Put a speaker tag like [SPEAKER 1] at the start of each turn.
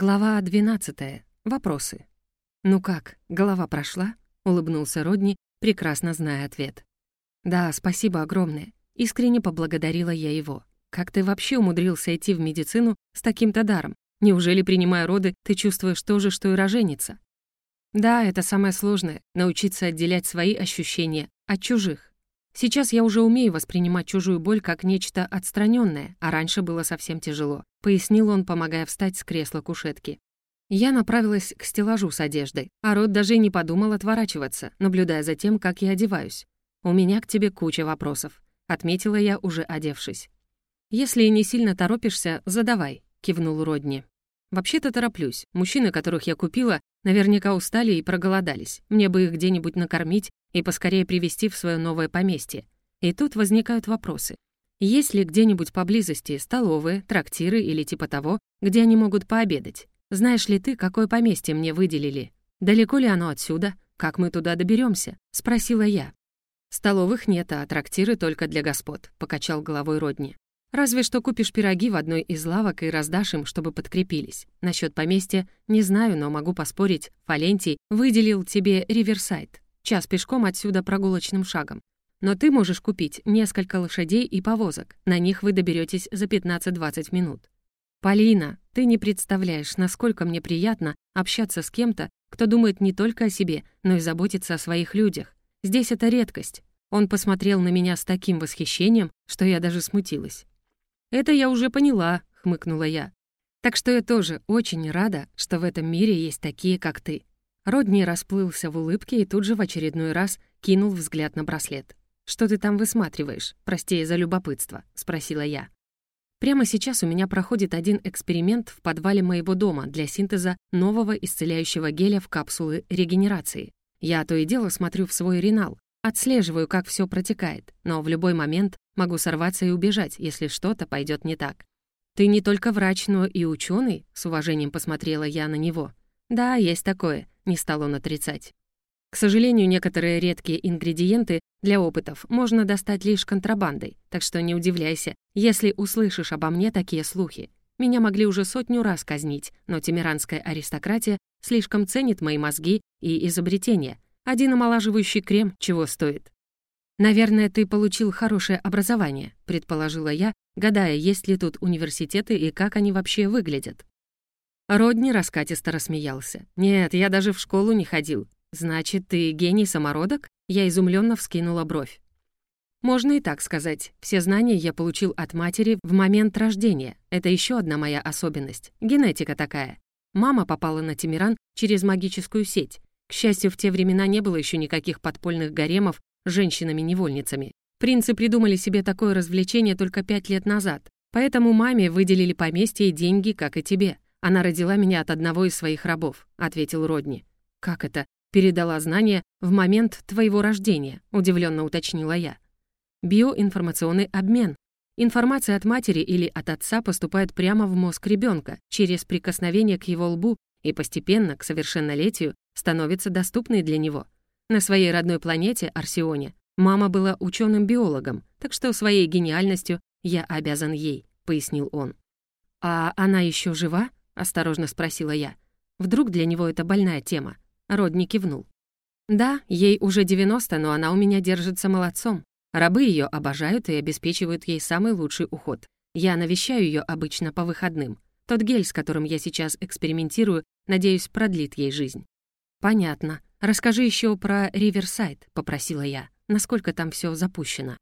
[SPEAKER 1] Глава 12. Вопросы. «Ну как, голова прошла?» — улыбнулся Родни, прекрасно зная ответ. «Да, спасибо огромное. Искренне поблагодарила я его. Как ты вообще умудрился идти в медицину с таким-то даром? Неужели, принимая роды, ты чувствуешь то же, что и роженица?» «Да, это самое сложное — научиться отделять свои ощущения от чужих. Сейчас я уже умею воспринимать чужую боль как нечто отстраненное, а раньше было совсем тяжело», — пояснил он, помогая встать с кресла кушетки. Я направилась к стеллажу с одеждой, а Рот даже не подумал отворачиваться, наблюдая за тем, как я одеваюсь. «У меня к тебе куча вопросов», — отметила я, уже одевшись. «Если не сильно торопишься, задавай», — кивнул Родни. «Вообще-то тороплюсь. Мужчины, которых я купила, наверняка устали и проголодались. Мне бы их где-нибудь накормить и поскорее привести в свое новое поместье. И тут возникают вопросы. Есть ли где-нибудь поблизости столовые, трактиры или типа того, где они могут пообедать? Знаешь ли ты, какое поместье мне выделили? Далеко ли оно отсюда? Как мы туда доберемся? спросила я. Столовых нет, а трактиры только для господ, покачал головой Родни. Разве что купишь пироги в одной из лавок и раздашь им, чтобы подкрепились. Насчет поместья не знаю, но могу поспорить, Фалентий выделил тебе Риверсайд. Час пешком отсюда прогулочным шагом. Но ты можешь купить несколько лошадей и повозок. На них вы доберетесь за 15-20 минут. «Полина, ты не представляешь, насколько мне приятно общаться с кем-то, кто думает не только о себе, но и заботится о своих людях. Здесь это редкость». Он посмотрел на меня с таким восхищением, что я даже смутилась. «Это я уже поняла», — хмыкнула я. «Так что я тоже очень рада, что в этом мире есть такие, как ты». Родни расплылся в улыбке и тут же в очередной раз кинул взгляд на браслет. «Что ты там высматриваешь? Прости за любопытство», — спросила я. Прямо сейчас у меня проходит один эксперимент в подвале моего дома для синтеза нового исцеляющего геля в капсулы регенерации. Я то и дело смотрю в свой ренал, отслеживаю, как все протекает, но в любой момент могу сорваться и убежать, если что-то пойдет не так. «Ты не только врач, но и ученый, с уважением посмотрела я на него. «Да, есть такое», — не стал он отрицать. К сожалению, некоторые редкие ингредиенты для опытов можно достать лишь контрабандой, так что не удивляйся, если услышишь обо мне такие слухи. Меня могли уже сотню раз казнить, но тимиранская аристократия слишком ценит мои мозги и изобретения. Один омолаживающий крем чего стоит. «Наверное, ты получил хорошее образование», — предположила я, гадая, есть ли тут университеты и как они вообще выглядят. Родни раскатисто рассмеялся. «Нет, я даже в школу не ходил. «Значит, ты гений-самородок?» Я изумленно вскинула бровь. Можно и так сказать. Все знания я получил от матери в момент рождения. Это еще одна моя особенность. Генетика такая. Мама попала на Тимиран через магическую сеть. К счастью, в те времена не было еще никаких подпольных гаремов с женщинами-невольницами. Принцы придумали себе такое развлечение только пять лет назад. Поэтому маме выделили поместье и деньги, как и тебе. Она родила меня от одного из своих рабов», — ответил Родни. «Как это? «Передала знания в момент твоего рождения», — удивленно уточнила я. «Биоинформационный обмен. Информация от матери или от отца поступает прямо в мозг ребенка через прикосновение к его лбу и постепенно, к совершеннолетию, становится доступной для него. На своей родной планете, Арсионе, мама была ученым-биологом, так что своей гениальностью я обязан ей», — пояснил он. «А она еще жива?» — осторожно спросила я. «Вдруг для него это больная тема?» Родни кивнул. «Да, ей уже 90, но она у меня держится молодцом. Рабы ее обожают и обеспечивают ей самый лучший уход. Я навещаю ее обычно по выходным. Тот гель, с которым я сейчас экспериментирую, надеюсь, продлит ей жизнь». «Понятно. Расскажи еще про Риверсайд», — попросила я. «Насколько там все запущено?»